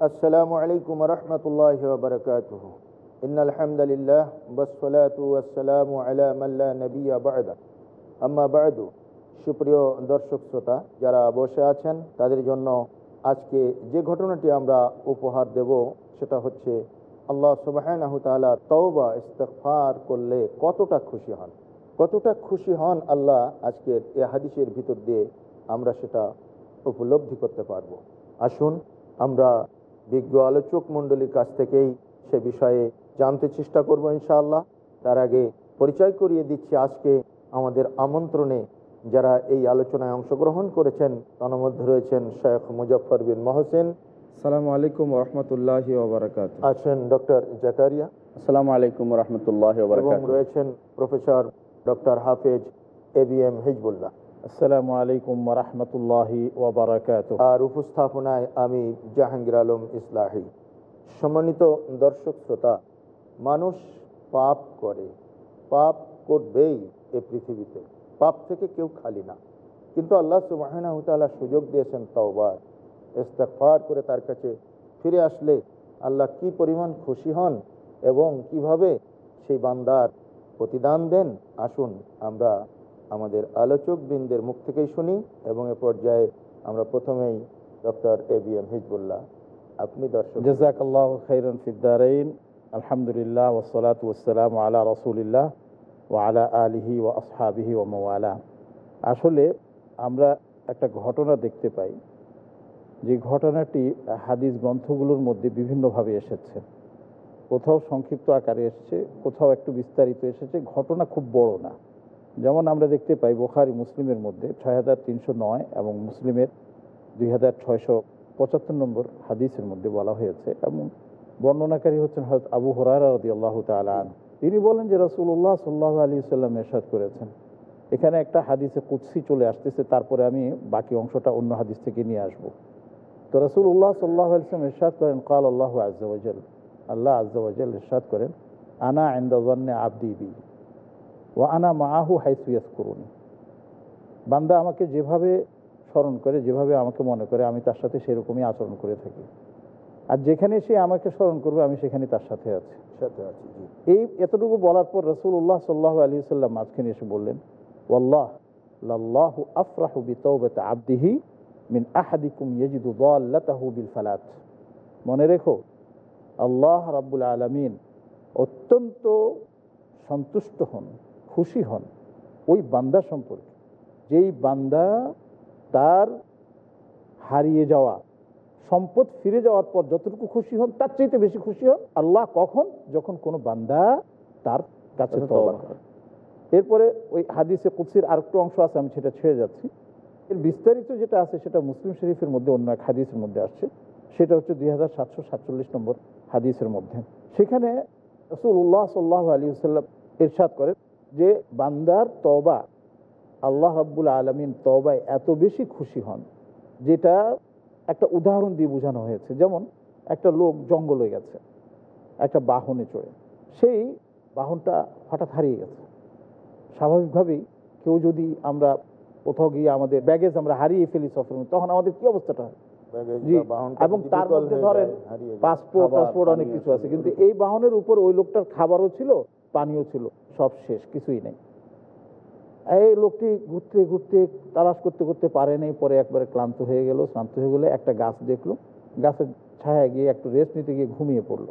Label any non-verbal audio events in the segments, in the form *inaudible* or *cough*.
السلام عليكم ورحمة الله وبركاته إن الحمد لله والصلاة والسلام على من لا نبي بعد أما بعد সুপ্রিয় দর্শক শ্রোতা যারা বসে আছেন তাদের জন্য আজকে যে ঘটনাটি আমরা উপহার দেব সেটা হচ্ছে আল্লাহ সুবাহ তওবা ইস্তেকফার করলে কতটা খুশি হন কতটা খুশি হন আল্লাহ আজকের এ হাদিসের ভিতর দিয়ে আমরা সেটা উপলব্ধি করতে পারবো আসুন আমরা বিজ্ঞ আলোচক মণ্ডলীর কাছ থেকেই সে বিষয়ে জানতে চেষ্টা করব ইনশাআল্লাহ। তার আগে পরিচয় করিয়ে দিচ্ছি আজকে আমাদের আমন্ত্রণে যারা এই আলোচনায় অংশগ্রহণ করেছেন তার মধ্যে রয়েছেন শেখ মুজফর বিন মহসেন। আসসালামু আলাইকুম রহমতুল্লাহ ওবরাকাত আছেন ডক্টর জাকারিয়া। আসসালামু আলাইকুম রহমতুল্লাহ রয়েছেন প্রফেসর ডক্টর হাফেজ এ বি এম হিজবুল্লাহ। আসসালামু আলাইকুম রহমতুল্লাহ ওবরাকাত আর উপস্থাপনায় আমি জাহাঙ্গীর আলম ইসলাহি। সম্মানিত দর্শক শ্রোতা, মানুষ পাপ করে, পাপ করবেই এ পৃথিবীতে। পাপ থেকে কেউ খালি না। কিন্তু আল্লাহ সুবাহতাল্লাহ সুযোগ দিয়েছেন তওবার ইস্তেকফার করে তার কাছে ফিরে আসলে আল্লাহ কি পরিমাণ খুশি হন এবং কীভাবে সেই বান্দার প্রতিদান দেন, আসুন আমরা আমাদের আলোচক বৃন্দের মুখ থেকেই শুনি এবং এ পর্যায়ে আমরা প্রথমেই doctor A B M Hizbullah. আপনি দর্শক আলহামদুলিল্লাহ ওসলাত আলা রসুলিল্লাহ ও আলা আলিহি ও আসহাবিহি ও মোয়ালা আসলে আমরা একটা ঘটনা দেখতে পাই। যে ঘটনাটি হাদিস গ্রন্থগুলোর মধ্যে বিভিন্নভাবে এসেছে। কোথাও সংক্ষিপ্ত আকারে এসেছে, কোথাও একটু বিস্তারিত এসেছে। ঘটনা খুব বড় না। যেমন আমরা দেখতে পাই বোখারি, মুসলিমের মধ্যে ছয় হাজার তিনশো নয় এবং মুসলিমের দুই হাজার ছয়শো পঁচাত্তর নম্বর হাদিসের মধ্যে বলা হয়েছে এবং বর্ণনাকারী হচ্ছেন হয়তো আবু হরারা আল্লাহ তালান তিনি বলেন যে রসুল্লাহ সাল্লাহ আলী সাল্লাম এরশাদ করেছেন। এখানে একটা হাদিসে কুৎসি চলে আসতেছে, তারপরে আমি বাকি অংশটা অন্য হাদিস থেকে নিয়ে আসব। তো রসুল উল্লাহ সাল্লাহ আলিয়াম এরশাদ করেন কাল আল্লাহ আজ্জাওয়াজাল আল্লাহ আজ্জাওয়াজাল এরশাদ করেন, আনা আইন্দাজন্নে আবদি বি। ও আনা মাহু হাইসুয়াস করুন বান্দা আমাকে যেভাবে স্মরণ করে যেভাবে আমাকে মনে করে আমি তার সাথে সেরকমই আচরণ করে থাকি। আর যেখানে সে আমাকে স্মরণ করবে আমি সেখানে তার সাথে আছি। সাথে আছি এই এতটুকু বলার পর রসুল্লাহ সাল্লাহ আলী সাল্লাম মাঝখানে এসে বললেন ওয়াল্লাহ লাল্লাহু আফরাহু বিতৌবাতে আবদিহি মিন আহাদিকুম ইয়াজিদু দাল্লাতাহু বিল ফালাত। মনে রেখো আল্লাহ রাব্বুল আলামিন অত্যন্ত সন্তুষ্ট হন। খুশি হন ওই বান্দা সম্পর্কে। যেই বান্দা তার হারিয়ে যাওয়া সম্পদ ফিরে যাওয়ার পর যতটুকু খুশি হন তার চাইতে বেশি খুশি হন আল্লাহ কখন? যখন কোনো বান্দা তার কাছে এরপরে ওই হাদিসে কুৎসির আরেকটু অংশ আছে আমি সেটা ছেড়ে যাচ্ছি। এর বিস্তারিত যেটা আছে সেটা মুসলিম শরীফের মধ্যে অন্য এক হাদিসের মধ্যে আসছে। সেটা হচ্ছে দুই হাজার সাতশো সাতচল্লিশ নম্বর হাদিসের মধ্যে। সেখানে রসুল্লাহ সাল্লাহ আলী সাল্লাম ইরশাদ করেন যে বান্দার তবা আল্লাহ রাব্বুল আলমিন তবায় এত বেশি খুশি হন যেটা একটা উদাহরণ দিয়ে বোঝানো হয়েছে। যেমন একটা লোক জঙ্গলে গেছে একটা বাহনে চড়ে সেই বাহনটা হঠাৎ হারিয়ে গেছে। স্বাভাবিকভাবেই কেউ যদি আমরা কোথাও গিয়ে আমাদের ব্যাগেজ আমরা হারিয়ে ফেলি সফর তখন আমাদের কি অবস্থাটা হয়? এবং তার মধ্যে ধরেন। পাসপোর্ট পাসপোর্ট অনেক কিছু আছে কিন্তু এই বাহনের উপর ওই লোকটার খাবারও ছিল পানিও ছিল সব শেষ কিছুই নেই। এই লোকটি ঘুরতে ঘুরতে তালাশ করতে করতে পারে নাই পরে একবারে ক্লান্ত হয়ে গেল ক্লান্ত হয়ে গেলে একটা গাছ দেখল গাছের ছায়া গিয়ে একটু রেস্ট নিতে গিয়ে ঘুমিয়ে পড়ল।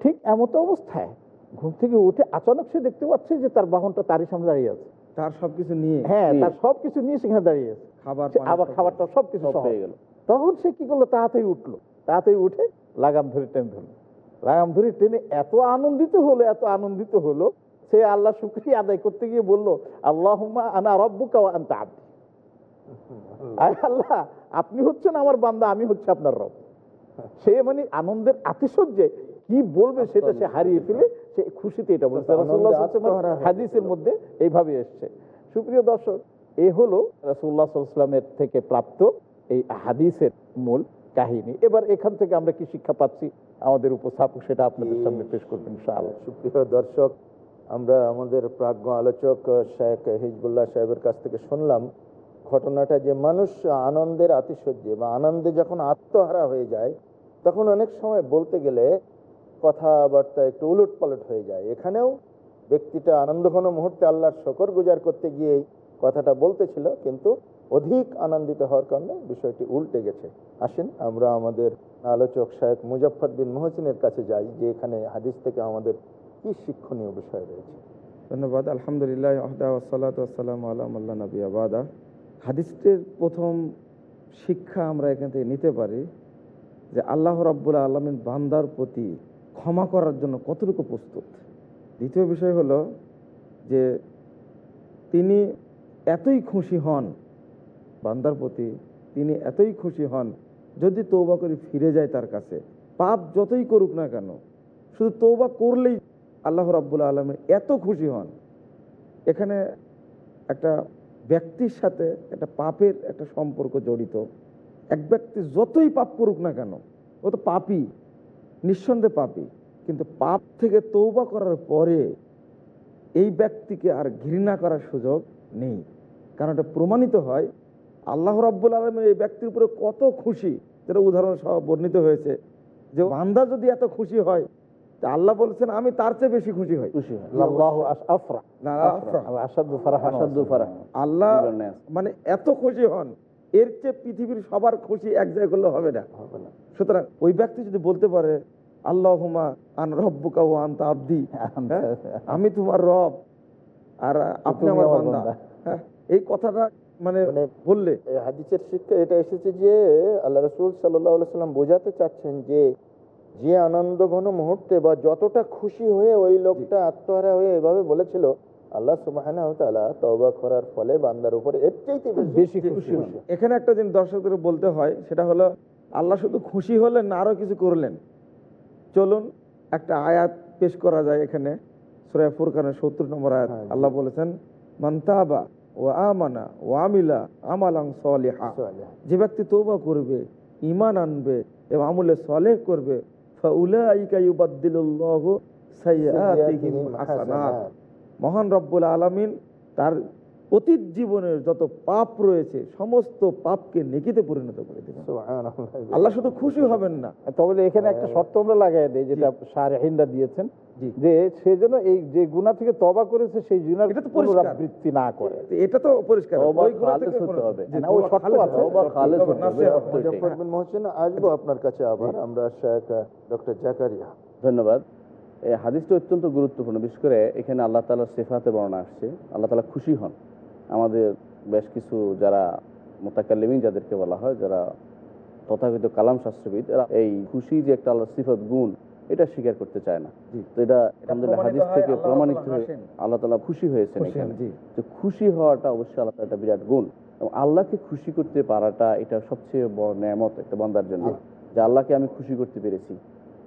ঠিক এমতো অবস্থায় ঘুম থেকে উঠে আচানক সে দেখতে পাচ্ছে যে তার বাহনটা তারই সামনে দাঁড়িয়ে আছে। তার সবকিছু নিয়ে? হ্যাঁ তার সবকিছু নিয়ে সেখানে দাঁড়িয়ে আছে। খাবার আবার খাবারটা সবকিছু হয়ে। গেল। তখন সে কি করল? তাড়াতাড়ি উঠল। তাড়াতাড়ি উঠে লাগাম ধরে টেনে ধরলো। লাগাম ধরে টেনে এত আনন্দিত হলো এত আনন্দিত হলো সে আল্লাহ শুক্রিয়া আদায় করতে গিয়ে বলল আল্লাহ আনা রব্বুকা আনতা আব্দি। আয় আল্লাহ আপনি হচ্ছেন আমার বান্দা আমি হচ্ছে আপনার রব। সে মানে আনন্দের আতিশয্যে কি বলবে সেটা সে হারিয়ে ফেলে সে খুশিতে এটা বলছে। হাদিসের মধ্যে এইভাবে এসছে। সুপ্রিয় দর্শক এ হলো আলাইহি ওয়াসাল্লামের থেকে প্রাপ্ত এই হাদিসের মূল কাহিনী। এবার এখান থেকে আমরা কি শিক্ষা পাচ্ছি? আমাদের উপস্থাপক সেটা আপনাদের সামনে পেশ করবেন ইনশাআল্লাহ। সুপ্রিয় দর্শক আমরা আমাদের প্রাজ্ঞ আলোচক শেখ হিজবুল্লাহ সাহেবের কাছ থেকে শুনলাম ঘটনাটা যে মানুষ আনন্দের আতিশয্যে বা আনন্দে যখন আত্মহারা হয়ে যায় তখন অনেক সময় বলতে গেলে কথাবার্তা একটু উলট পালট হয়ে যায়। এখানেও ব্যক্তিটা আনন্দঘন মুহূর্তে আল্লাহর শকর গুজার করতে গিয়ে কথাটা বলতেছিল কিন্তু অধিক আনন্দিত হওয়ার কারণে বিষয়টি উল্টে গেছে। আসেন আমরা আমাদের আলোচক শাহেক মুজফর বিন মোহসিনের কাছে যাই, যে এখানে হাদিস থেকে আমাদের কি শিক্ষণীয় বিষয় রয়েছে। ধন্যবাদ। আলহামদুলিল্লাহ আহদা নবী আবাদা হাদিসটির প্রথম শিক্ষা আমরা এখান থেকে নিতে পারি যে আল্লাহ রাব্বুল আলমিন বান্দার প্রতি ক্ষমা করার জন্য কতটুকু প্রস্তুত। দ্বিতীয় বিষয় হলো যে তিনি এতই খুশি হন বান্দার প্রতি তিনি এতই খুশি হন, যদি তৌবা করে ফিরে যায় তার কাছে। পাপ যতই করুক না কেন, শুধু তৌবা করলেই আল্লাহ রাব্বুল আলমের এত খুশি হন। এখানে একটা ব্যক্তির সাথে একটা পাপের একটা সম্পর্ক জড়িত। এক ব্যক্তি যতই পাপ করুক না কেন, ও তো পাপই, নিঃসন্দেহে পাপই। কিন্তু পাপ থেকে তৌবা করার পরে এই ব্যক্তিকে আর ঘৃণা করার সুযোগ নেই। কারণ এটা প্রমাণিত হয় আল্লাহ রাব্বুল আলমের এই ব্যক্তির উপরে কত খুশি যেটা উদাহরণ সহ বর্ণিত হয়েছে যে বান্দা যদি এত খুশি হয় তা আল্লাহ বলছেন আমি তার চেয়ে বেশি খুশি হই। খুশি আল্লাহু মানে এত খুশি হন এর চেয়ে পৃথিবীর সবার খুশি এক জায়গায় করলে হবে না। না। সুতরাং ওই ব্যক্তি যদি বলতে পারে আল্লাহ হুমা আন রব্বুকা ও আনতা আব্দি। *laughs* হ্যাঁ? আমি তোমার রব আর আপনি আমার বান্দা। হ্যাঁ, এই কথাটা মানে মানে বললে। হাদিসের শিক্ষা এটা এসেছে যে আল্লাহ রসুল সাল্লাহ সাল্লাম বোঝাতে চাচ্ছেন যে যে আনন্দ ঘন মুহূর্তে বা যতটা খুশি হয়ে ওই লোকটা আত্মহারা হয়ে এভাবে বলেছিল আল্লাহ তওবা করার ফলে বান্দার উপরে এর চাইতে বেশি খুশি এখানে একটা জিনিস দর্শকদের বলতে হয় সেটা হলো আল্লাহ শুধু খুশি হলেন না আরও কিছু করলেন। চলুন একটা আয়াত পেশ করা যায় এখানে সুরায় ফুরকানের সত্তর নম্বর আয়াত। হ্যাঁ, আল্লাহ বলেছেন মান্তাবা ও আমানা ও আমিলা আমালাং সলেহা। যে ব্যক্তি তৌবা করবে ইমান আনবে এবং আমলে সলেহ করবে মহান রব্বুল আলামিন তার অতীত জীবনের যত পাপ রয়েছে সমস্ত পাপকে নেকিতে পরিণত করে দেবেন। আল্লাহ শুধু খুশি হবেন না। তবে এখানে একটা শর্ত আমরা লাগাই দেই যেটা সারেহিনরা দিয়েছেন যে সে যেন এই যে গুণা থেকে তবা করেছে সেই গুণার। পুনরাবৃত্তি না করে। এটা তো পরিষ্কার। মুজফর বিন মোহসিন আসব আপনার কাছে আবার। আমরা শেখ ডক্টর জাকারিয়া। ধন্যবাদ। এই হাদিসটা অত্যন্ত গুরুত্বপূর্ণ। বিশেষ করে এখানে আল্লাহ তালার সেফাতে বর্ণনা আসছে। আল্লাহ তালা খুশি হন। আমাদের বেশ কিছু যারা মোতাকাল্লিমিন যাদেরকে বলা হয় যারা তথাকথিত কালাম শাস্ত্রবিদ এরা এই খুশি যে একটা আল্লাহ সিফত গুণ এটা স্বীকার করতে চায় না। তো এটা আমাদের হাদিস থেকে প্রমাণিত হয়ে আল্লাহ তালা খুশি হয়েছেন জি। যে খুশি হওয়াটা অবশ্যই আল্লাহ একটা বিরাট গুণ। এবং আল্লাহকে খুশি করতে পারাটা এটা সবচেয়ে বড় নেয়ামত একটা বান্দার জন্য। যে আল্লাহকে আমি খুশি করতে পেরেছি।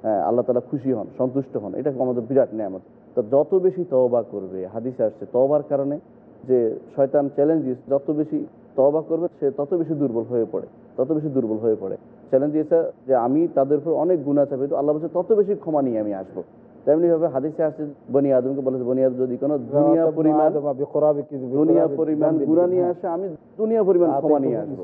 হ্যাঁ আল্লাহ তালা খুশি হন সন্তুষ্ট হন এটা আমাদের বিরাট নেয়ামত। তো যত বেশি তওবা করবে হাদিসে আসছে তওবার কারণে যে শয়তান চ্যালেঞ্জ যত বেশি তওবা করবে সে তত বেশি দুর্বল হয়ে পড়ে তত বেশি দুর্বল হয়ে পড়ে। চ্যালেঞ্জ দিয়েছে যে আমি তাদের উপর অনেক গুণা চাপে তো আল্লাহ বলছে তত বেশি ক্ষমা নিয়ে আমি আসব। তেমনি ভাবে হাদিসে আসছে বনি আদমকে বলেছে বনি আদম যদি কোনো দুনিয়া পরিমাণ দুনিয়া পরিমাণ গুণা নিয়ে আসে আমি দুনিয়া পরিমাণ ক্ষমা নিয়ে আসব।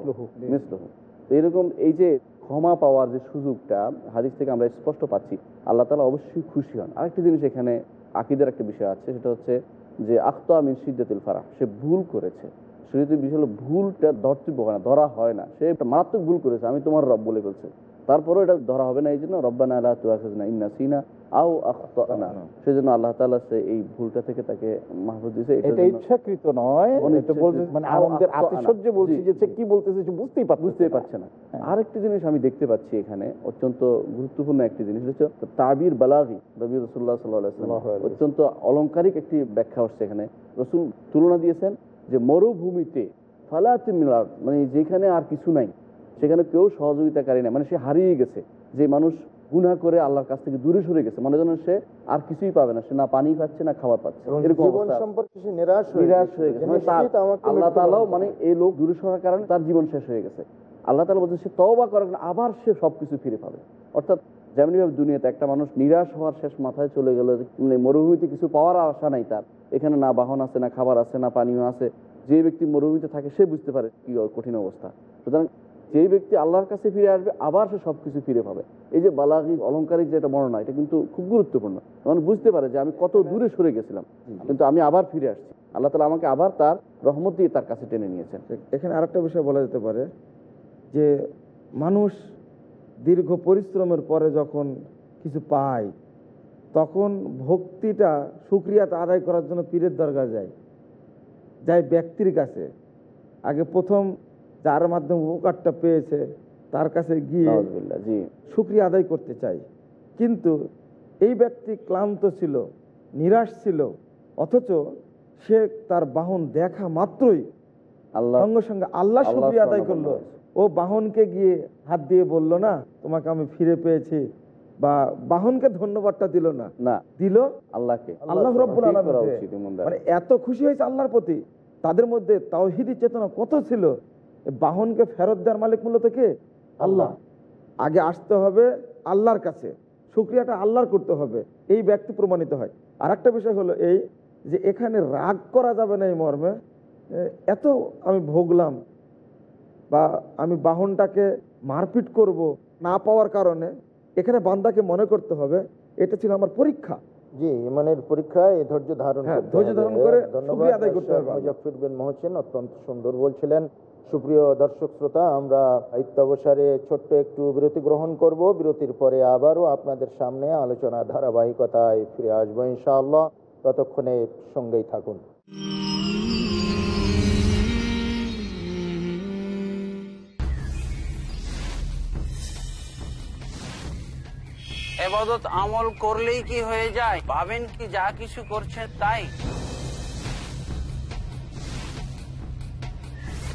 মিসলহু। তো এরকম এই যে ক্ষমা পাওয়ার যে সুযোগটা হাদিস থেকে আমরা স্পষ্ট পাচ্ছি। আল্লাহ তালা অবশ্যই খুশি হন। আরেকটা জিনিস এখানে আকিদের একটা বিষয় আছে সেটা হচ্ছে যে আখতা মিন সিদ্দাতুল সে ভুল করেছে। সে বিষয় হলো ভুলটা ধরতে পোকা না, ধরা হয় না। সে একটা মারাত্মক ভুল করেছে, আমি তোমার রব বলে বলছে তারপরেও এটা ধরা হবে না এই জন্য রব্বানা আল্লাহ তুয়াখিজনা ইন্না সিনা আও আখতানা। সেজন্য আল্লাহ তাআলা সে এই ভুলটা থেকে তাকে মাহফুজ দিয়েছে এটা ইচ্ছাকৃত নয়। এটা বলছে মানে আমাদের। আতিশয্যে বলছি যে সে কি বলতেছে সে বুঝতেই পারছে বুঝতেই পারছে না। আরেকটি জিনিস আমি দেখতে পাচ্ছি এখানে অত্যন্ত গুরুত্বপূর্ণ একটি জিনিস হচ্ছে তাবির বালাগি নবী রসুল্লাহ সাল্লাল্লাহু আলাইহি সাল্লাহ ওয়াসাল্লাম। অত্যন্ত অলংকারিক একটি ব্যাখ্যা হচ্ছে এখানে। রসুল তুলনা দিয়েছেন যে মরুভূমিতে ফালাতে মিলার মানে যেখানে আর কিছু নাই। সেখানে কেউ সহযোগিতাকারী নাই। মানে সে হারিয়ে গেছে। যে মানুষ গুনাহ করে আল্লাহর কাছ থেকে দূরে সরে গেছে মনে যেন সে আর কিছুই পাবে না। সে না পানি খাচ্ছে না খাবার পাচ্ছে। এরকম নিরাশ হয়ে গেছে। মানে আল্লাহ তালাও মানে এই লোক দূরে সরার কারণে তার জীবন শেষ হয়ে গেছে। আল্লাহ তালা বলছে সে তওবা করে আবার সে সবকিছু ফিরে পাবে। অর্থাৎ যেমনিভাবে দুনিয়াতে একটা মানুষ নিরাশ হওয়ার শেষ মাথায় চলে গেল মানে মরুভূমিতে কিছু পাওয়ার আশা নাই তার। এখানে না বাহন আছে না খাবার আছে না পানীয় আছে। যে ব্যক্তি মরুভূমিতে থাকে সে বুঝতে পারে কি কঠিন অবস্থা। সুতরাং যে ব্যক্তি আল্লাহর কাছে ফিরে আসবে, আবার সে সবকিছু ফিরে পাবে। এই যে বালাগি অলঙ্কারিক যে একটা বর্ণনা, এটা কিন্তু খুব গুরুত্বপূর্ণ। মানুষ বুঝতে পারে যে আমি কত দূরে সরে গেছিলাম, কিন্তু আমি আবার ফিরে আসছি। আল্লাহ তালা আমাকে আবার তার রহমত দিয়ে তার কাছে টেনে নিয়েছেন। এখানে আরেকটা বিষয় বলা যেতে পারে যে মানুষ দীর্ঘ পরিশ্রমের পরে যখন কিছু পায়, তখন ভক্তিটা সুক্রিয়াটা আদায় করার জন্য পীরের দরকার যায় যায় ব্যক্তির কাছে। আগে প্রথম যার মাধ্যমে উপকারটা পেয়েছে তার কাছে গিয়ে সুক্রিয়া আদায় করতে চাই। কিন্তু এই ব্যক্তি ক্লান্ত ছিল নিরাশ ছিল অথচ সে তার বাহন দেখা মাত্রই আল্লাহ সঙ্গে সঙ্গে আল্লাহ শুক্রিয়া আদায় করল। ও বাহনকে গিয়ে হাত দিয়ে বলল না তোমাকে আমি ফিরে পেয়েছি। বা বাহনকে ধন্যবাদটা দিল না। না। দিল আল্লাহকে। আল্লাহ রব্বুল। মানে এত খুশি হয়েছে আল্লাহর প্রতি। তাদের মধ্যে তাওহিদি চেতনা কত ছিল? বাহনকে ফেরত দেওয়ার মালিক মূলত কে? আল্লাহ। আগে আসতে হবে আল্লাহর কাছে। শুক্রিয়াটা আল্লাহর করতে হবে। এই ব্যক্তি প্রমাণিত হয়। আর একটা বিষয় হলো এই যে এখানে রাগ করা যাবে না এই মর্মে। এত আমি ভোগলাম বা আমি বাহনটাকে মারপিট করব না পাওয়ার কারণে এখানে বান্দাকে মনে করতে হবে এটা ছিল আমার পরীক্ষা। জি ইমানের পরীক্ষায় ধৈর্য ধারণ হ্যাঁ, ধৈর্য ধারণ করে ধন্যবাদ বিন মহসিন অত্যন্ত সুন্দর বলছিলেন। সুপ্রিয় দর্শক শ্রোতা, আমরা ইত্যাবসারে ছোট্ট একটু বিরতি গ্রহণ করব। বিরতির পরে আবারও আপনাদের সামনে আলোচনা ধারাবাহিকতায় ফিরে আসব ইনশাআল্লাহ। ততক্ষণে সঙ্গেই থাকুন। এবাদত আমল করলেই কি হয়ে যায়? ভাবেন কি যা কিছু করছেন তাই?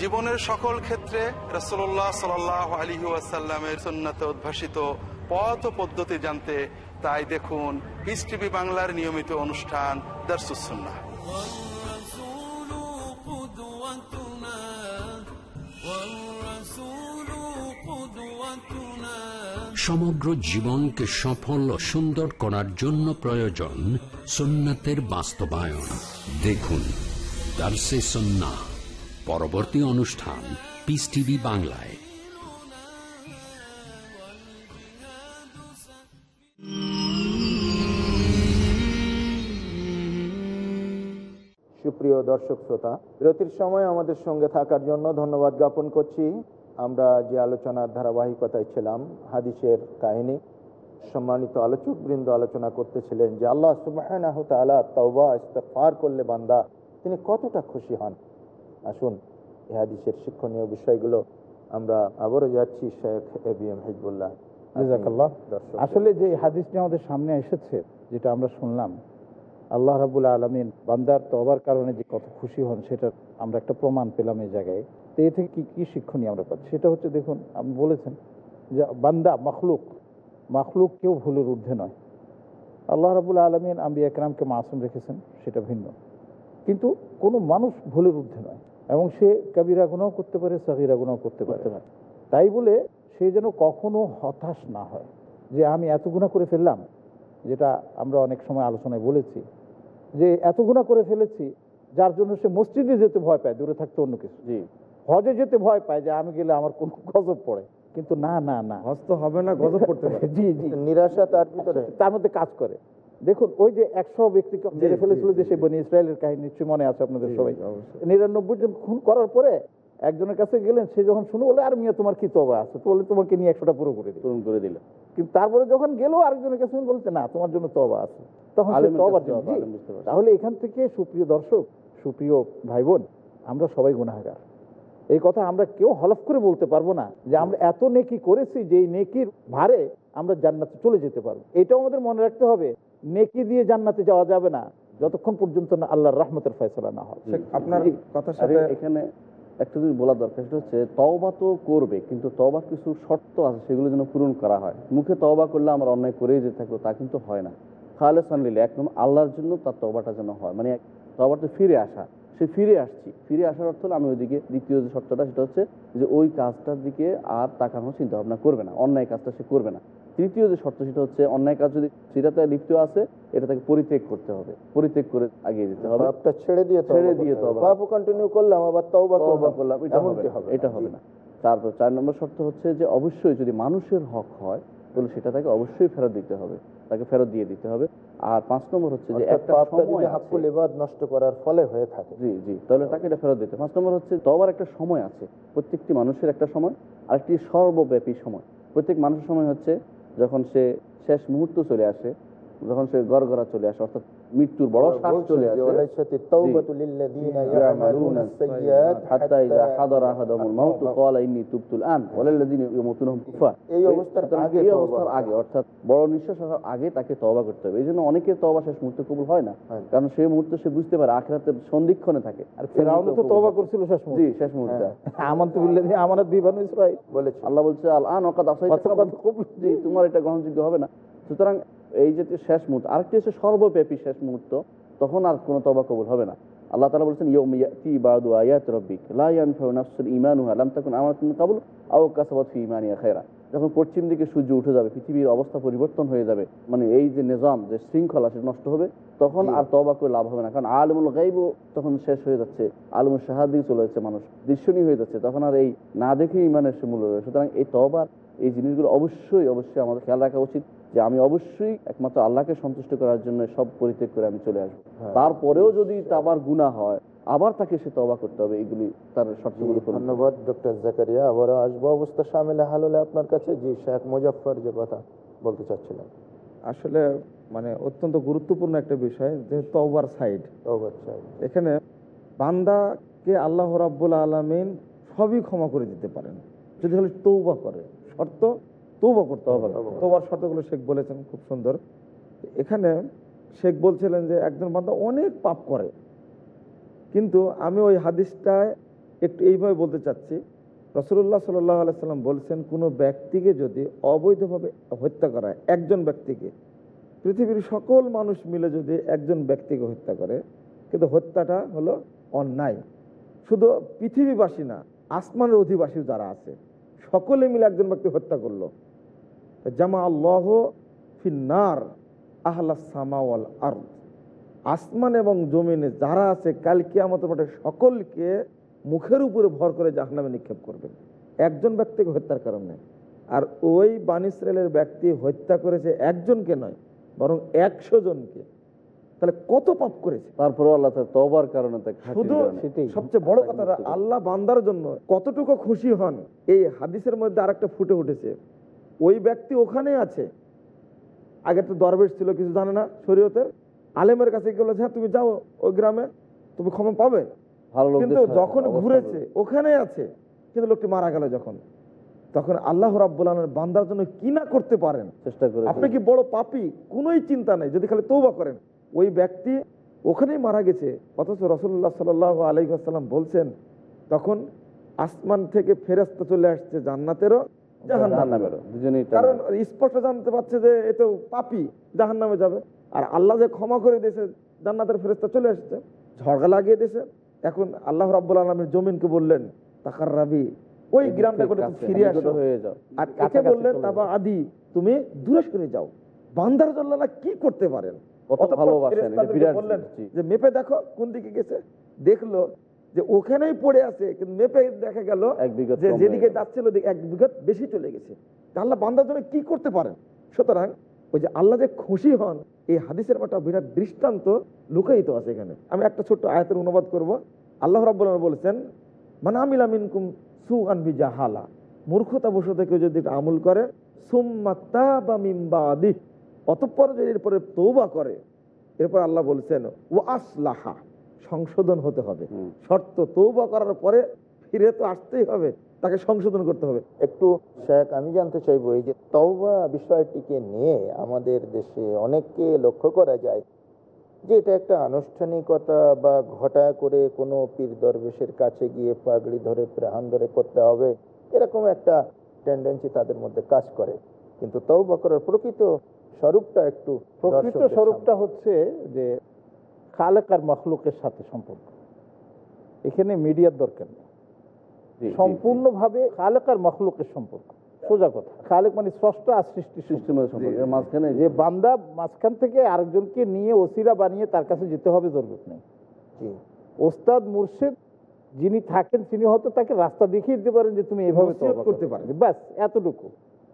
জীবনের সকল ক্ষেত্রে রসোল্লাহ সাল আলী ওয়াসাল্লামের সন্ন্যতে উদ্ভাসিত পথ পদ্ধতি জানতে তাই দেখুন পিস টিভি বাংলার নিয়মিত অনুষ্ঠান দার্সুসন্না সমগ্র জীবনকে সফল ও সুন্দর করার জন্য প্রয়োজন সুন্নাতের বাস্তবায়ন। দেখুন, দার্সে সন্না, পরবর্তী অনুষ্ঠান পিস টিভি বাংলায়। সুপ্রিয় দর্শক শ্রোতা, বিরতির সময় আমাদের সঙ্গে থাকার জন্য ধন্যবাদ জ্ঞাপন করছি। আমরা যে আলোচনার ধারাবাহিকতায় ছিলাম হাদিসের কাহিনী সম্মানিত আলোচক বৃন্দ আলোচনা করতেছিলেন যে আল্লাহ সুবাহ তওবা ইস্তেফার করলে বান্দা তিনি কতটা খুশি হন। আসুন এ হাদিসের শিক্ষণীয় বিষয়গুলো আমরা আবারও যাচ্ছি Sheikh A B M Hizbullah. আসলে যে হাদিসটি আমাদের সামনে এসেছে যেটা আমরা শুনলাম আল্লাহ রাবুল আলমিন বান্দার তবার কারণে যে কত খুশি হন সেটা আমরা একটা প্রমাণ পেলাম এই জায়গায়। তো এ থেকে কি কি শিক্ষণীয় আমরা পাচ্ছি? সেটা হচ্ছে দেখুন আপনি বলেছেন যে বান্দা মখলুক মখলুক কেউ ভুলের ঊর্ধ্বে নয়। আল্লাহ রাবুল আলমিন আম্বি একরামকে মাসুম রেখেছেন সেটা ভিন্ন। কিন্তু কোনো মানুষ ভুলের ঊর্ধ্বে নয় এবং সে কবিরা গুণাও করতে পারে সহিরা গুণাও করতে পারে। তাই বলে সে যেন কখনো হতাশ না হয় যে আমি এত গুণা করে ফেললাম যেটা আমরা অনেক সময় আলোচনায় বলেছি যে এত গুণা করে ফেলেছি যার জন্য সে মসজিদে যেতে ভয় পায় দূরে থাকতে অন্য কিছু। জি। হজে যেতে ভয় পায় যে আমি গেলে আমার কোন গজব পড়ে। কিন্তু না না না। হজ তো হবে না গজব পড়তে পারে। *laughs* জি জি। নিরাশা তার ভিতরে। তার মধ্যে কাজ করে। দেখুন ওই যে একশো ব্যক্তিকে মেরে ফেলেছিল যে সে বনি ইসরায়েলের কাহিনী নিশ্চয়ই মনে আছে আপনাদের সবাই। নিরানব্বই জন খুন করার পরে একজনের কাছে গেলেন সে যখন শুনে বলে আর মিয়া তোমার কি তবা আছে? তো বলে তোমাকে নিয়ে একশোটা পুরো করে দিই পূরণ করে দিল কিন্তু তারপরে যখন গেল আরেকজনের কাছে বলছে না তোমার জন্য তবা আছে। তখন। তাহলে এখান থেকে সুপ্রিয় দর্শক সুপ্রিয় ভাই বোন আমরা সবাই গুণাগার এই কথা আমরা কেউ হলফ করে বলতে পারব না যে আমরা এত নেকি করেছি যে এই নেকির ভারে আমরা জান্নাতে চলে যেতে পারব। এটাও আমাদের মনে রাখতে হবে নেকি দিয়ে জান্নাতে যাওয়া যাবে না যতক্ষণ পর্যন্ত না আল্লাহর রহমতের ফয়সলা না হয়। আপনার। কথার সাথে এখানে একটা জিনিস বলা দরকার সেটা হচ্ছে তওবা তো করবে কিন্তু তওবার কিছু শর্ত আছে সেগুলো যেন পূরণ করা হয়। মুখে তওবা করলে আমরা অন্যায় করেই যেতে থাকব তা কিন্তু হয় না। খালে সানলিলে একদম আল্লাহর জন্য তার তওবাটা যেন হয় মানে তওবাটা ফিরে আসা। সে ফিরে আসছি। ফিরে আসার অর্থ হলো আমি ওইদিকে দ্বিতীয় যে শর্তটা সেটা হচ্ছে যে ওই কাজটার দিকে আর তাকানো চিন্তা ভাবনা করবে না অন্যায় কাজটা সে করবে না। তৃতীয় যে শর্ত সেটা হচ্ছে অন্যায় কাজ যদি সেটাতে লিপ্ত আছে এটা তাকে পরিত্যাগ করতে হবে। পরিত্যাগ করে আগিয়ে যেতে হবে। বাপটা ছেড়ে দিয়ে ছেড়ে দিয়ে তওবা। বাপও কন্টিনিউ করলাম আবার তওবা তওবা করলাম। এটা হবে এটা হবে না। তারপর চার নম্বর শর্ত হচ্ছে যে অবশ্যই যদি মানুষের হক হয় তাহলে সেটা তাকে অবশ্যই ফেরত দিতে হবে তাকে ফেরত দিয়ে দিতে হবে। আর পাঁচ নম্বর হচ্ছে যে একটা সময় হাক্কুল ইবাদ নষ্ট করার ফলে হয়ে থাকে। জি জি তাহলে তাকে এটা ফেরত দিতে পাঁচ নম্বর হচ্ছে তবার একটা সময় আছে প্রত্যেকটি মানুষের একটা সময় আর একটি সর্বব্যাপী সময়। প্রত্যেক মানুষের সময় হচ্ছে যখন সে শেষ মুহূর্ত চলে আসে যখন সে গড়গড়া চলে আসে অর্থাৎ মৃত্যুর বড় শ্বাস চলে আসে। বড় নিঃশ্বাস আগে তাকে করতে হবে। অনেকে শেষ মুহূর্তে কবুল হয় না। কারণ সেই মুহূর্তে সে বুঝতে পারে আখিরাতের সন্ধিক্ষণে থাকে। আর তো তওবা করছিল শেষ মুহূর্তে। শেষ মুহূর্তে। আল্লাহ বলছে আল তোমার এটা গ্রহণযোগ্য হবে না। সুতরাং এই যে শেষ মুহূর্ত আরেকটি হচ্ছে সর্বব্যাপী শেষ মুহূর্ত তখন আর কোনো তবা কবুল হবে না। আল্লাহ তাআলা বলছেন ইয়ৌম ইয়াতি বাদু আয়াত রাব্বিক লা ইয়ানফাউ নাফসুন ঈমানুহা লাম তাকুন আমানাত মিন ক্বাবল আও কাসাবাত ফি ঈমানিহা খায়রা। যখন পশ্চিম দিকে সূর্য উঠে যাবে পৃথিবীর অবস্থা পরিবর্তন হয়ে যাবে মানে এই যে নিজাম যে শৃঙ্খলা সেটা নষ্ট হবে তখন আর তবা করে লাভ হবে না। কারণ আলমুল গাইবও তখন শেষ হয়ে যাচ্ছে আলমুল শাহাদি চলে যাচ্ছে মানুষ দৃশ্যনীয় হয়ে যাচ্ছে তখন আর এই না দেখে ইমানের সে মূল্য রয়েছে সুতরাং এই তবার এই জিনিসগুলো অবশ্যই অবশ্যই আমাদের খেয়াল রাখা উচিত। যে আমি অবশ্যই একমাত্র আল্লাহকে সন্তুষ্ট করার জন্য সব পরিত্যাগ করে আমি চলে আসব। হ্যাঁ। তারপরেও যদি আবার গুণা হয় আবার তাকে সে তবা করতে হবে এগুলি তার শর্তগুলো হবে। ধন্যবাদ ডক্টর জাকারিয়া। আবারও আসব অবস্থা সামিলে হাল হলে আপনার কাছে। জি শেখ মুজাফর যে কথা বলতে চাচ্ছিলাম আসলে মানে অত্যন্ত গুরুত্বপূর্ণ একটা বিষয় যে তওবার সাইড। তওবা চাই এখানে বান্দাকে আল্লাহ রাব্বুল আলমিন সবই ক্ষমা করে দিতে পারেন। যদি হলে তৌবা করে। শর্ত তৌবা করতে হবে। তৌবার শর্তগুলো শেখ বলেছেন খুব সুন্দর। এখানে শেখ বলছিলেন যে একজন বান্দা অনেক পাপ করে। কিন্তু আমি ওই হাদিসটায় একটু এইভাবে বলতে চাচ্ছি রসুল্লাহ সাল্লাহ আলাইসাল্লাম বলছেন কোনো ব্যক্তিকে যদি অবৈধভাবে হত্যা করা হয় একজন ব্যক্তিকে পৃথিবীর সকল মানুষ মিলে যদি একজন ব্যক্তিকে হত্যা করে কিন্তু হত্যাটা হলো অন্যায়। শুধু পৃথিবীবাসী না আসমানের অধিবাসী যারা আছে সকলে মিলে একজন ব্যক্তি হত্যা করল। জামা আল্লাহ ফিন্নার আহলা সামাওয়াল আর আসমান এবং জমিনে যারা আছে কাল কিয়ামত মাঠে সকলকে মুখের উপরে ভর করে জাহান্নামে নিক্ষেপ করবেন একজন ব্যক্তিকে হত্যার কারণে আর ওই বানিসরায়েলের ব্যক্তি হত্যা করেছে একজনকে নয় বরং একশো জনকে। তাহলে কত পাপ করেছে? তারপরেও আল্লাহ তাআলা কারণে শুধু সবচেয়ে বড় কথা আল্লাহ বান্দার জন্য কতটুকু খুশি হন এই হাদিসের মধ্যে আরেকটা ফুটে উঠেছে। ওই ব্যক্তি ওখানে আছে। আগে তো দরবেশ ছিল কিছু জানে না শরীয়তের। আলেমের কাছে গেলো হ্যাঁ তুমি যাও ওই গ্রামে তুমি ক্ষমা পাবে। কিন্তু যখন ঘুরেছে ওখানে আছে। কিন্তু লোকটি মারা গেল যখন। তখন আল্লাহ রাব্বুল বান্দার জন্য কি না করতে পারেন? চেষ্টা করে আপনি কি বড় পাপি? কোনোই চিন্তা নেই যদি খালি তৌবা করেন। ওই ব্যক্তি ওখানেই মারা গেছে। অথচ রসুল্লাহ সাল আলাইসাল্লাম বলছেন তখন আসমান থেকে ফেরস্তা চলে আসছে জান্নাতেরও কারণ স্পষ্ট জানতে পারছে যে এ তো পাপি জাহান নামে যাবে। আর আল্লাহ যে ক্ষমা করে দিয়েছে জান্নাতের ফেরস্তা চলে ঝড়গা লাগিয়ে দিয়েছে। এখন আল্লাহ রাব্বুল আলমের জমিনকে বললেন তাকার রাবি ওই গ্রামটা করে ফিরে আসো? হয়ে যাও? আর একে বললেন তাবা আদি তুমি দূরে সরে যাও। বান্দার জন্য কি করতে পারেন? যে মেপে দেখো কোন দিকে গেছে। দেখল যে ওখানেই পড়ে আছে কিন্তু মেপে দেখা গেল যে যেদিকে। যাচ্ছিল ওদিকে এক বিঘত বেশি চলে গেছে। আল্লাহ বান্দার জন্য কি করতে পারেন? সুতরাং ওই যে আল্লাহ যে খুশি হন এই হাদিসের একটা বিরাট দৃষ্টান্ত লুকায়িত আছে এখানে। আমি একটা ছোট্ট আয়াতের অনুবাদ করব। আল্লাহ রাব্বুল আলামিন বলেছেন মানে আমিলা মিনকুম সু আনবি জাহালা মূর্খতা বসে কেউ যদি এটা আমল করে অতঃপর যদি এরপরে তৌবা করে এরপর আল্লাহ বলছেন ও আসলাহা। সংশোধন হতে হবে। শর্ত তৌবা করার পরে ফিরে তো আসতেই হবে তাকে সংশোধন করতে হবে। একটু শেখ আমি জানতে চাইব এই যে তওবা বিষয়টিকে নিয়ে আমাদের দেশে অনেককে লক্ষ্য করা যায় যে এটা একটা আনুষ্ঠানিকতা বা ঘটা করে কোনো পীর দরবেশের কাছে গিয়ে পাগড়ি ধরে প্রাণ ধরে করতে হবে এরকম একটা টেন্ডেন্সি তাদের মধ্যে কাজ করে। কিন্তু তওবা করার প্রকৃত স্বরূপটা একটু প্রকৃত স্বরূপটা হচ্ছে যে খালেক আর মখলুকের সাথে সম্পর্ক। এখানে মিডিয়ার দরকার নেই। সম্পূর্ণভাবে খালেক আর মখলুকের সম্পর্ক। সোজা কথা। খালেক মানে স্রষ্টা আর সৃষ্টি সৃষ্টির সম্পর্ক। মাঝখানে যে বান্দা মাঝখান থেকে আরেকজনকে নিয়ে ওসিরা বানিয়ে তার কাছে যেতে হবে জরুরত নেই। ওস্তাদ মুর্শিদ যিনি থাকেন তিনি হয়তো তাকে রাস্তা দেখিয়ে দিতে পারেন যে তুমি এভাবে করতে করো। পারেন। ব্যাস এতটুকু।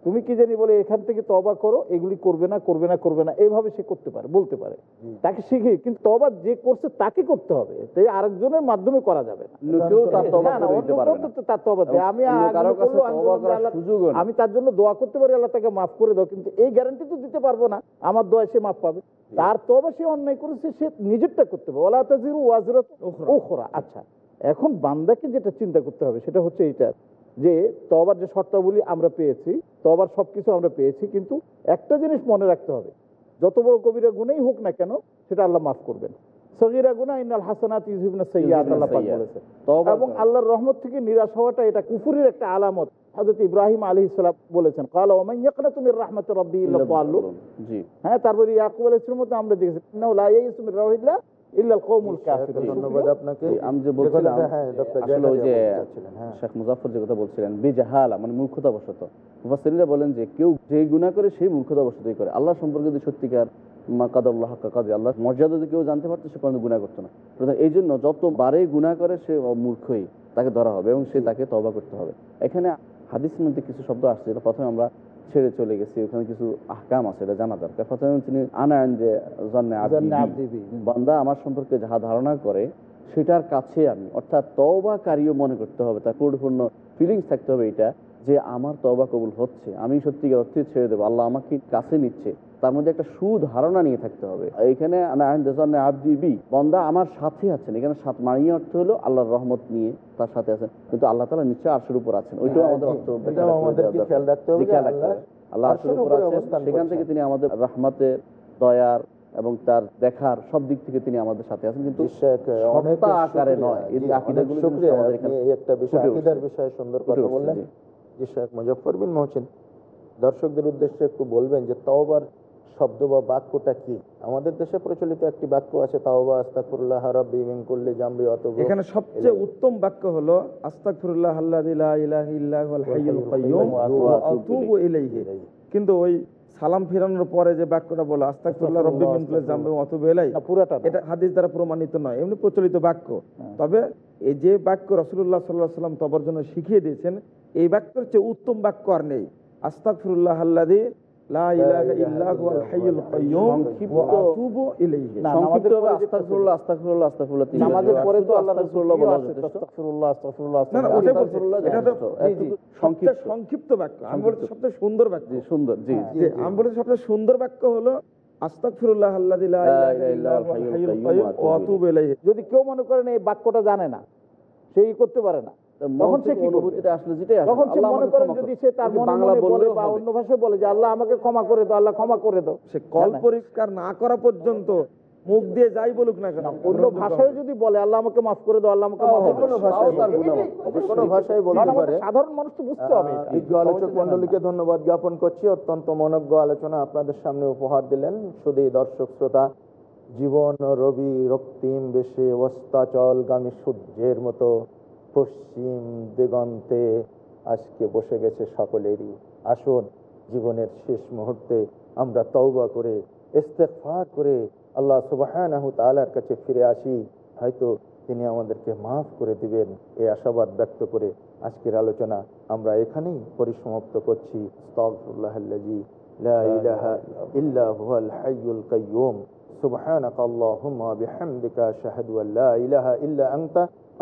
তুমি কি জানি বলে এখান থেকে তবা করো এগুলি করবে না করবে না করবে না। এইভাবে সে করতে পারে বলতে পারে। তাকে শিখে কিন্তু তবা যে করছে তাকে করতে হবে। তাই আরেকজনের মাধ্যমে করা যাবে পারবে। আমি তার জন্য দোয়া করতে পারি আল্লাহ তাকে মাফ করে দাও। কিন্তু এই গ্যারান্টি তো দিতে পারব না। আমার দোয়া সে মাফ পাবে। তার তবা সে অন্যায় করেছে সে নিজেরটা করতে হবে ওলা তাজিরু উখরা। আচ্ছা। এখন বান্দাকে যেটা চিন্তা করতে হবে সেটা হচ্ছে এইটা। যে তবার যে শর্তাবলী আমরা পেয়েছি তবার সবকিছু আমরা পেয়েছি কিন্তু একটা জিনিস মনে রাখতে হবে। যত বড় কবিরা গুণেই হোক না কেন সেটা আল্লাহ মাফ করবেন। সগিরা গুনাহ ইন্নাল হাসানাত ইউজিবনা সাইয়্যাত আল্লাহ পাক বলেছে এবং আল্লাহর রহমত থেকে নিরাশ হওয়াটা এটা কুফুরের একটা আলামত। হযরত ইব্রাহিম আলাইহিস সালাম বলেছেন ক্বালা ওয়া মান ইয়াকনাতু মির রাহমাতির রাব্বি ইল্লা জি। হ্যাঁ তারপরে ইয়াকুব আলাইহিস সালামের মধ্যে আমরা দেখেছি ইন্নাহু লা ইয়াইসু মির রাহিল্লাহ ইল্লা আল কওমুল কাফিরুন ধন্যবাদ আপনাকে। আমি যে যে বলছিলাম কথাটা, হ্যাঁ, আসলে ওই যে হ্যাঁ। শেখ মুজাফর যে কথা বলছিলেন বেজাহালা মানে মূর্খতা বশত বলেন যে কেউ যে গুনাহ করে সেই মূর্খতা করে। আল্লাহ সম্পর্কে যদি সত্যিকার কাদাল্লাহ আল্লাহ মর্যাদা যদি কেউ জানতে পারতো সে কোনো গুনাহ করতো না। এই জন্য যত বারে গুনাহ করে সে মূর্খই তাকে ধরা হবে এবং সে তাকে তবা করতে হবে। এখানে হাদিস মধ্যে কিছু শব্দ আসছে যেটা প্রথমে আমরা ছেড়ে চলে গেছি ওখানে কিছু আহকাম আছে এটা জানা দরকার প্রথমে তিনি আনায়ন যে। বান্দা আমার সম্পর্কে যাহা ধারণা করে সেটার কাছে আমি অর্থাৎ তবাকারীও মনে করতে হবে তার পরিপূর্ণ ফিলিংস থাকতে হবে এটা যে আমার তবা কবুল হচ্ছে আমি সত্যিকার অর্থে ছেড়ে দেবো আল্লাহ আমাকে কাছে নিচ্ছে তার মধ্যে একটা সুধারণা নিয়ে থাকতে হবে। এখানে আব্দি বি বন্দা আমার সাথে আছেন। এখানে সাথ মানিয়ে অর্থ হলো আল্লাহর রহমত নিয়ে তার সাথে আছেন। কিন্তু আল্লাহ তালা নিশ্চয় আরশের উপর আছেন। ওইটাও আমাদের খেয়াল রাখতে হবে। আল্লাহ আরশের উপর আছেন। সেখান থেকে তিনি আমাদের রহমতের দয়ার এবং তার দেখার সব দিক থেকে তিনি আমাদের সাথে আছেন। কিন্তু আকারে নয়। একটা বিষয় বিষয়ে সুন্দর কথা বললেন। শেখ মুজফর বিন মহসিন। দর্শকদের উদ্দেশ্যে একটু বলবেন যে তওবার শব্দ বা বাক্যটা কি? আমাদের দেশে প্রচলিত একটি বাক্য আছে তাওবা আস্তাকুল্লাহ রাব্বি মিন কুল্লি জামবি অতব এখানে সবচেয়ে উত্তম বাক্য হলো আস্তাগফিরুল্লাহ আল্লাযী লা ইলাহা ইল্লা হাইয়ুল কাইয়্যুম ওয়া আতুবু ইলাইহি। কিন্তু ওই সালাম ফিরানোর পরে যে বাক্যটা বলো আস্তাগফিরুল্লাহ রাব্বি মিন কুল্লি জামবি ওয়া আতুবু ইলাইহি পুরাটা এটা হাদিস দ্বারা প্রমাণিত নয় এমনি প্রচলিত বাক্য। তবে এই যে বাক্য রসুল্লাহ সাল্লাহ সাল্লাম তবর জন্য শিখিয়ে দিয়েছেন এই বাক্যের চেয়ে উত্তম বাক্য আর নেই। আস্তাগফিরুল্লাহ আল্লাযী সংক্ষিপ্ত বাক্য আমি বলছি সবচেয়ে সুন্দর বাক্য সুন্দর জি যে আমি বলেছি সবচেয়ে সুন্দর বাক্য হলো আস্তাগফিরুল্লাহ আল্লাযী লা ইলাহা ইল্লা হুয়াল হাইয়ুল কাইয়্যুম ওয়া আতুবু ইলাইহি। যদি কেউ মনে করেন এই বাক্যটা জানে না সেই করতে পারে না। তার তখন সে থেকে কি করবে? অনুভূতিটা আসলে যেটাই তখন সে মনে করেন যদি সে তার বাংলা বলে বা অন্য ভাষায় বলে যে আল্লাহ আমাকে ক্ষমা করে দাও আল্লাহ ক্ষমা করে দাও। সে কল না, না। পরিষ্কার না করা পর্যন্ত মুখ দিয়ে যাই বলুক না কেন অন্য ভাষায় যদি বলে আল্লাহ আমাকে মাফ করে দাও আল্লাহ আমাকে মাফ কোনো ভাষায় তার বলতে গুণাবহ। পারে। যে কোনো ভাষায় বলতে পারে। সাধারণ মানুষ তো বুঝতে হবে বিজ্ঞ আলোচক ধন্যবাদ জ্ঞাপন করছি। অত্যন্ত মনজ্ঞ আলোচনা আপনাদের সামনে উপহার দিলেন। শুধু দর্শক শ্রোতা জীবন রবি রক্তিম বেশে অস্তাচলগামী সূর্যের মতো। পশ্চিম দিগন্তে আজকে বসে গেছে সকলেরই। আসুন, জীবনের শেষ মুহূর্তে আমরা তওবা করে, ইস্তেগফার করে আল্লাহ সুবহানাহু তাআলার কাছে ফিরে আসি। হয়তো তিনি আমাদেরকে মাফ করে দিবেন। এই আশাবাদ ব্যক্ত করে আজকের আলোচনা আমরা এখানেই পরিসমাপ্ত করছি। আনতা